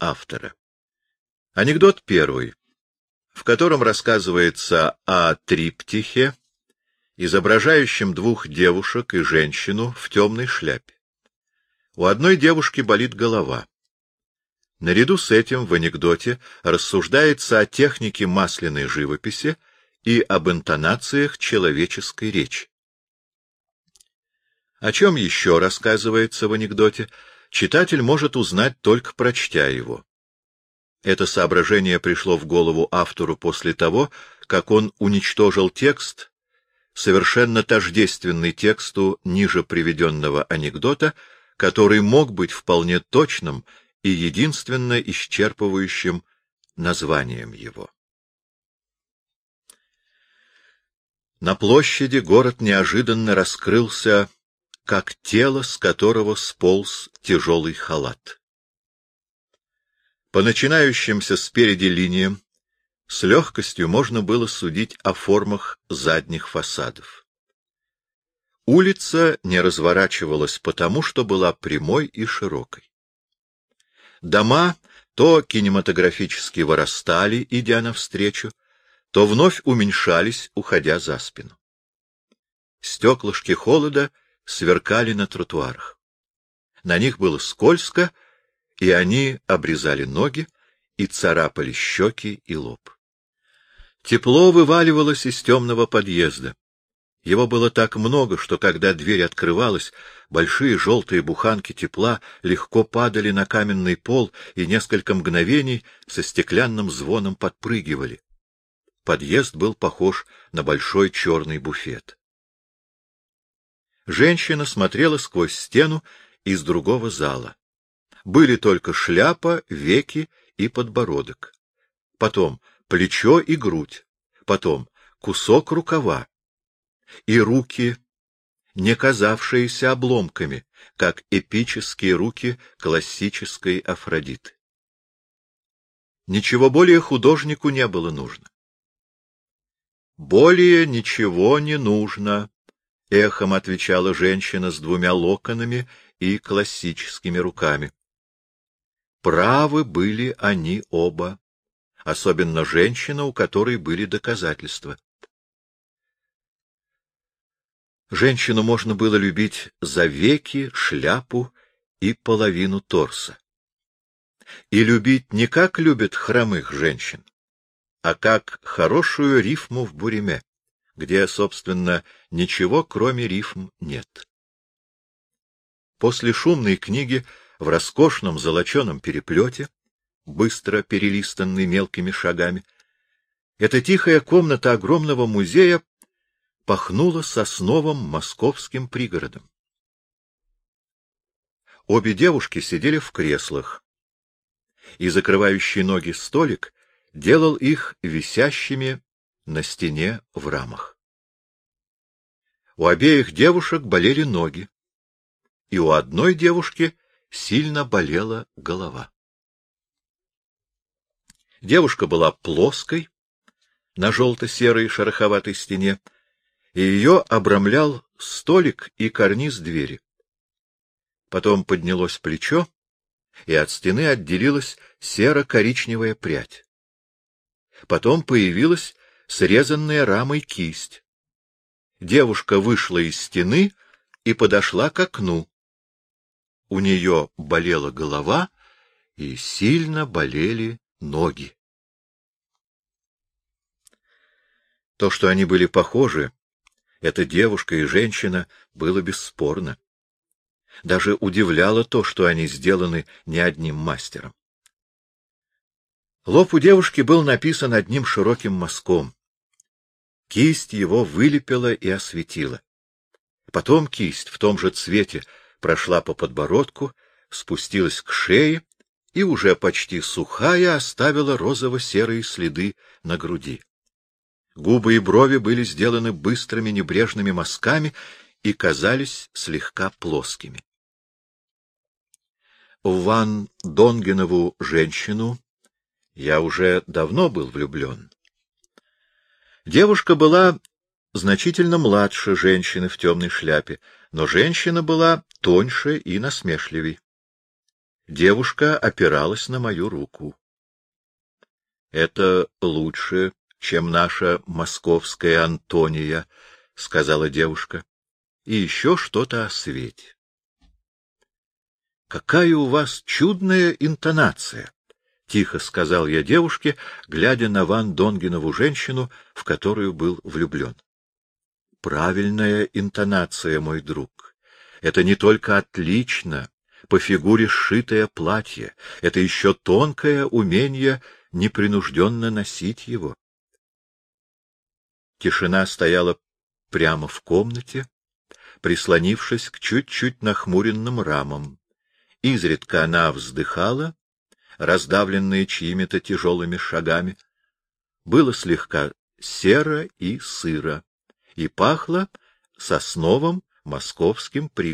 автора. Анекдот первый, в котором рассказывается о триптихе, изображающем двух девушек и женщину в темной шляпе. У одной девушки болит голова. Наряду с этим в анекдоте рассуждается о технике масляной живописи и об интонациях человеческой речи. О чем еще рассказывается в анекдоте, читатель может узнать, только прочтя его. Это соображение пришло в голову автору после того, как он уничтожил текст, совершенно тождественный тексту ниже приведенного анекдота, который мог быть вполне точным и единственно исчерпывающим названием его. На площади город неожиданно раскрылся, как тело, с которого сполз тяжелый халат. По начинающимся спереди линиям с легкостью можно было судить о формах задних фасадов. Улица не разворачивалась потому, что была прямой и широкой. Дома то кинематографически вырастали, идя навстречу, то вновь уменьшались, уходя за спину. Стеклышки холода сверкали на тротуарах. На них было скользко, и они обрезали ноги и царапали щеки и лоб. Тепло вываливалось из темного подъезда. Его было так много, что когда дверь открывалась, большие желтые буханки тепла легко падали на каменный пол и несколько мгновений со стеклянным звоном подпрыгивали. Подъезд был похож на большой черный буфет. Женщина смотрела сквозь стену из другого зала. Были только шляпа, веки и подбородок. Потом плечо и грудь. Потом кусок рукава. И руки, не казавшиеся обломками, как эпические руки классической Афродиты. Ничего более художнику не было нужно. Более ничего не нужно, — эхом отвечала женщина с двумя локонами и классическими руками. Правы были они оба, особенно женщина, у которой были доказательства. Женщину можно было любить за веки, шляпу и половину торса. И любить не как любят хромых женщин, а как хорошую рифму в буреме, где, собственно, ничего, кроме рифм, нет. После шумной книги в роскошном золоченом переплете, быстро перелистанный мелкими шагами, эта тихая комната огромного музея пахнула сосновым московским пригородом. Обе девушки сидели в креслах, и закрывающий ноги столик делал их висящими на стене в рамах. У обеих девушек болели ноги, и у одной девушки сильно болела голова. Девушка была плоской, на желто-серой шероховатой стене, и ее обрамлял столик и карниз двери. Потом поднялось плечо, и от стены отделилась серо-коричневая прядь. Потом появилась срезанная рамой кисть. Девушка вышла из стены и подошла к окну. У нее болела голова и сильно болели ноги. То, что они были похожи, эта девушка и женщина, было бесспорно. Даже удивляло то, что они сделаны не одним мастером. Лоб у девушки был написан одним широким мазком. Кисть его вылепила и осветила. Потом кисть в том же цвете прошла по подбородку, спустилась к шее и уже почти сухая оставила розово-серые следы на груди. Губы и брови были сделаны быстрыми небрежными мазками и казались слегка плоскими. Ван Донгенову женщину я уже давно был влюблен. Девушка была значительно младше женщины в темной шляпе, но женщина была тоньше и насмешливей. Девушка опиралась на мою руку. — Это лучше, чем наша московская Антония, — сказала девушка. — И еще что-то о свете. — Какая у вас чудная интонация! — тихо сказал я девушке, глядя на Ван Донгенову женщину, в которую был влюблен. — Правильная интонация, мой друг. Это не только отлично, по фигуре сшитое платье, это еще тонкое умение непринужденно носить его. Тишина стояла прямо в комнате, прислонившись к чуть-чуть нахмуренным рамам. Изредка она вздыхала, раздавленная чьими-то тяжелыми шагами. Было слегка серо и сыро, и пахло сосновым московским пригородом.